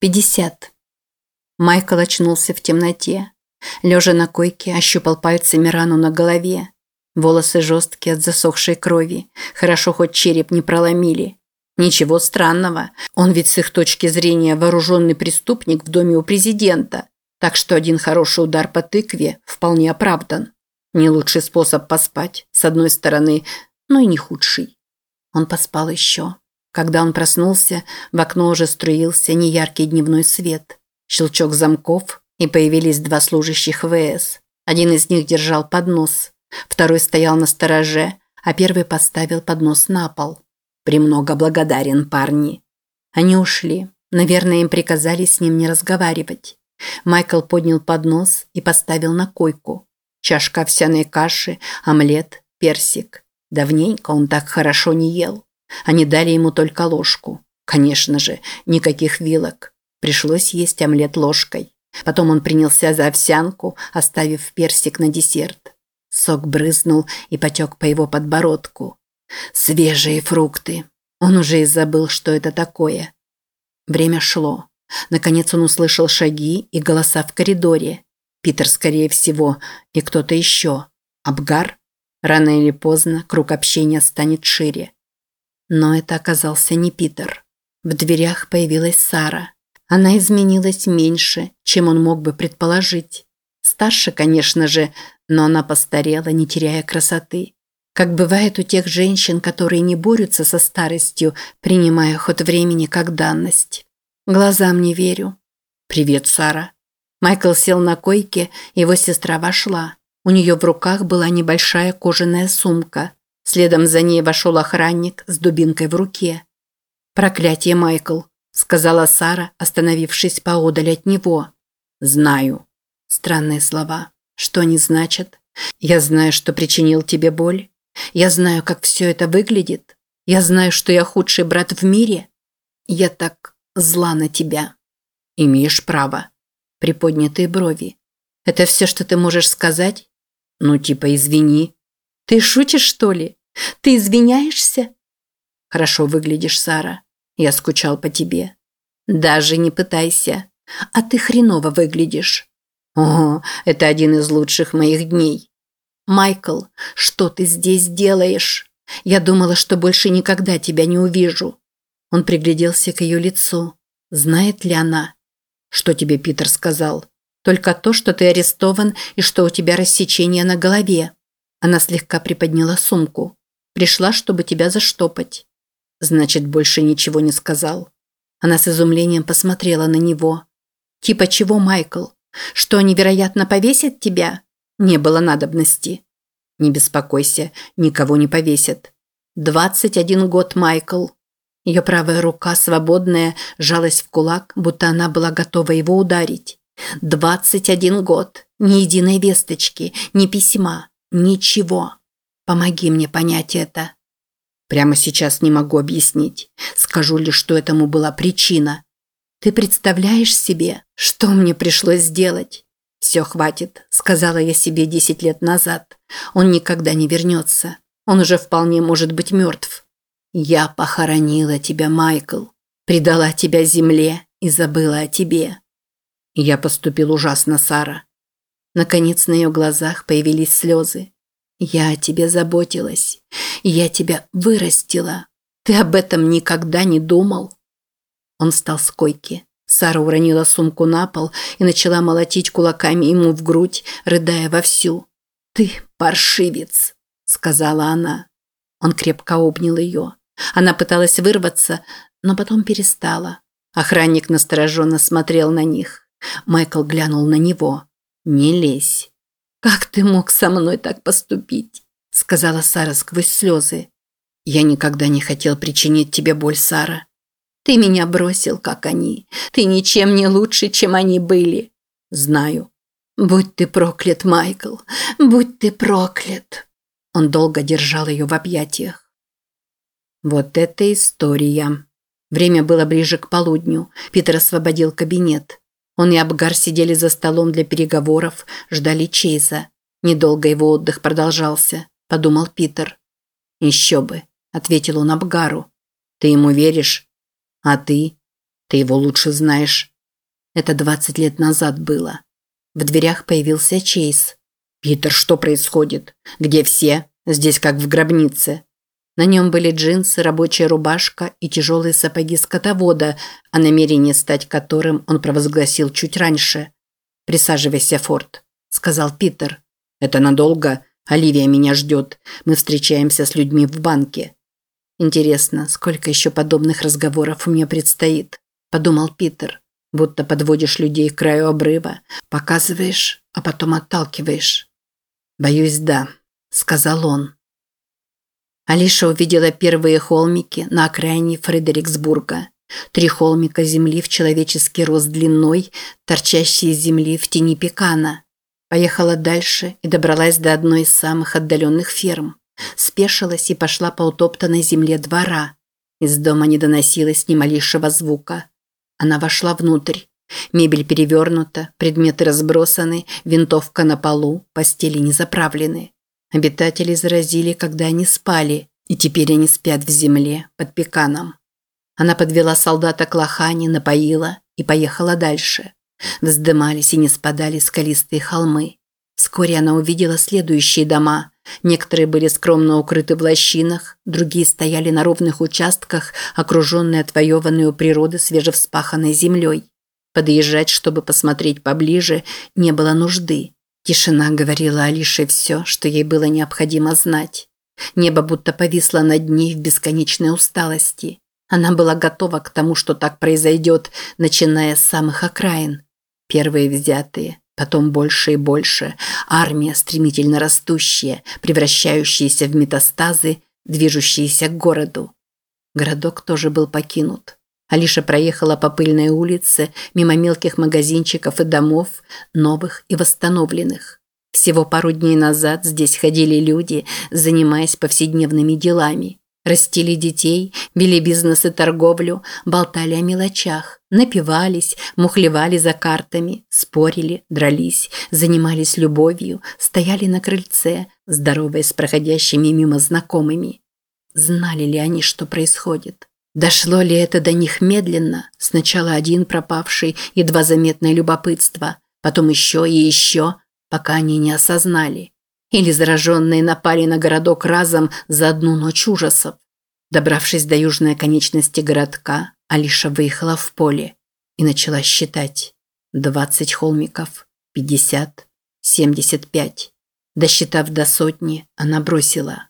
50. Майкл очнулся в темноте. Лежа на койке, ощупал пальцами рану на голове. Волосы жесткие от засохшей крови. Хорошо, хоть череп не проломили. Ничего странного. Он ведь с их точки зрения вооруженный преступник в доме у президента. Так что один хороший удар по тыкве вполне оправдан. Не лучший способ поспать, с одной стороны, но и не худший. Он поспал еще. Когда он проснулся, в окно уже струился неяркий дневной свет. Щелчок замков, и появились два служащих ВС. Один из них держал поднос, второй стоял на стороже, а первый поставил поднос на пол. «Премного благодарен, парни». Они ушли. Наверное, им приказали с ним не разговаривать. Майкл поднял поднос и поставил на койку. Чашка овсяной каши, омлет, персик. Давненько он так хорошо не ел. Они дали ему только ложку. Конечно же, никаких вилок. Пришлось есть омлет ложкой. Потом он принялся за овсянку, оставив персик на десерт. Сок брызнул и потек по его подбородку. Свежие фрукты. Он уже и забыл, что это такое. Время шло. Наконец он услышал шаги и голоса в коридоре. Питер, скорее всего, и кто-то еще. Абгар? Рано или поздно круг общения станет шире. Но это оказался не Питер. В дверях появилась Сара. Она изменилась меньше, чем он мог бы предположить. Старше, конечно же, но она постарела, не теряя красоты. Как бывает у тех женщин, которые не борются со старостью, принимая ход времени как данность. Глазам не верю. «Привет, Сара». Майкл сел на койке, его сестра вошла. У нее в руках была небольшая кожаная сумка. Следом за ней вошел охранник с дубинкой в руке. «Проклятие, Майкл», – сказала Сара, остановившись поодаль от него. «Знаю». Странные слова. Что они значат? Я знаю, что причинил тебе боль. Я знаю, как все это выглядит. Я знаю, что я худший брат в мире. Я так зла на тебя. Имеешь право. Приподнятые брови. Это все, что ты можешь сказать? Ну, типа, извини. Ты шутишь, что ли? Ты извиняешься? Хорошо выглядишь, Сара. Я скучал по тебе. Даже не пытайся. А ты хреново выглядишь. О, это один из лучших моих дней. Майкл, что ты здесь делаешь? Я думала, что больше никогда тебя не увижу. Он пригляделся к ее лицу. Знает ли она? Что тебе Питер сказал? Только то, что ты арестован и что у тебя рассечение на голове. Она слегка приподняла сумку. Пришла, чтобы тебя заштопать. Значит, больше ничего не сказал. Она с изумлением посмотрела на него. Типа чего, Майкл? Что они, вероятно, повесят тебя? Не было надобности. Не беспокойся, никого не повесят. Двадцать один год, Майкл. Ее правая рука, свободная, жалась в кулак, будто она была готова его ударить. Двадцать один год. Ни единой весточки, ни письма, ничего. Помоги мне понять это. Прямо сейчас не могу объяснить. Скажу лишь, что этому была причина. Ты представляешь себе, что мне пришлось сделать? Все хватит, сказала я себе десять лет назад. Он никогда не вернется. Он уже вполне может быть мертв. Я похоронила тебя, Майкл. Предала тебя земле и забыла о тебе. Я поступил ужасно, Сара. Наконец на ее глазах появились слезы. Я о тебе заботилась. Я тебя вырастила. Ты об этом никогда не думал?» Он встал с койки. Сара уронила сумку на пол и начала молотить кулаками ему в грудь, рыдая вовсю. «Ты паршивец», – сказала она. Он крепко обнял ее. Она пыталась вырваться, но потом перестала. Охранник настороженно смотрел на них. Майкл глянул на него. «Не лезь». «Как ты мог со мной так поступить?» – сказала Сара сквозь слезы. «Я никогда не хотел причинить тебе боль, Сара. Ты меня бросил, как они. Ты ничем не лучше, чем они были. Знаю. Будь ты проклят, Майкл. Будь ты проклят». Он долго держал ее в объятиях. Вот это история. Время было ближе к полудню. Питер освободил кабинет. Он и Абгар сидели за столом для переговоров, ждали Чейза. Недолго его отдых продолжался, подумал Питер. «Еще бы», – ответил он Абгару. «Ты ему веришь? А ты?» Ты его лучше знаешь. Это 20 лет назад было. В дверях появился Чейз. «Питер, что происходит? Где все? Здесь как в гробнице». На нем были джинсы, рабочая рубашка и тяжелые сапоги скотовода, о намерении стать которым он провозгласил чуть раньше. «Присаживайся, Форд», – сказал Питер. «Это надолго? Оливия меня ждет. Мы встречаемся с людьми в банке». «Интересно, сколько еще подобных разговоров меня предстоит?» – подумал Питер. «Будто подводишь людей к краю обрыва, показываешь, а потом отталкиваешь». «Боюсь, да», – сказал он. Алиша увидела первые холмики на окраине Фредериксбурга. Три холмика земли в человеческий рост длиной, торчащие из земли в тени пекана. Поехала дальше и добралась до одной из самых отдаленных ферм. Спешилась и пошла по утоптанной земле двора. Из дома не доносилось ни малейшего звука. Она вошла внутрь. Мебель перевернута, предметы разбросаны, винтовка на полу, постели не заправлены. Обитатели заразили, когда они спали, и теперь они спят в земле под пеканом. Она подвела солдата к лохане, напоила и поехала дальше. Вздымались и не спадали скалистые холмы. Вскоре она увидела следующие дома. Некоторые были скромно укрыты в лощинах, другие стояли на ровных участках, окруженные отвоеванной у природы свежевспаханной землей. Подъезжать, чтобы посмотреть поближе, не было нужды. Тишина говорила Алише все, что ей было необходимо знать. Небо будто повисло над ней в бесконечной усталости. Она была готова к тому, что так произойдет, начиная с самых окраин. Первые взятые, потом больше и больше, армия стремительно растущая, превращающаяся в метастазы, движущиеся к городу. Городок тоже был покинут. Алиша проехала по пыльной улице, мимо мелких магазинчиков и домов, новых и восстановленных. Всего пару дней назад здесь ходили люди, занимаясь повседневными делами. Растили детей, вели бизнес и торговлю, болтали о мелочах, напивались, мухлевали за картами, спорили, дрались, занимались любовью, стояли на крыльце, здороваясь с проходящими мимо знакомыми. Знали ли они, что происходит? Дошло ли это до них медленно? Сначала один пропавший, едва заметное любопытство, потом еще и еще, пока они не осознали. Или зараженные напали на городок разом за одну ночь ужасов. Добравшись до южной конечности городка, Алиша выехала в поле и начала считать. Двадцать холмиков, пятьдесят, семьдесят пять. Досчитав до сотни, она бросила.